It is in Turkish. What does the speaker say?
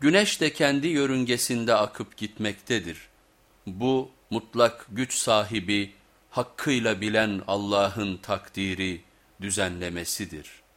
Güneş de kendi yörüngesinde akıp gitmektedir. Bu mutlak güç sahibi, hakkıyla bilen Allah'ın takdiri, düzenlemesidir.''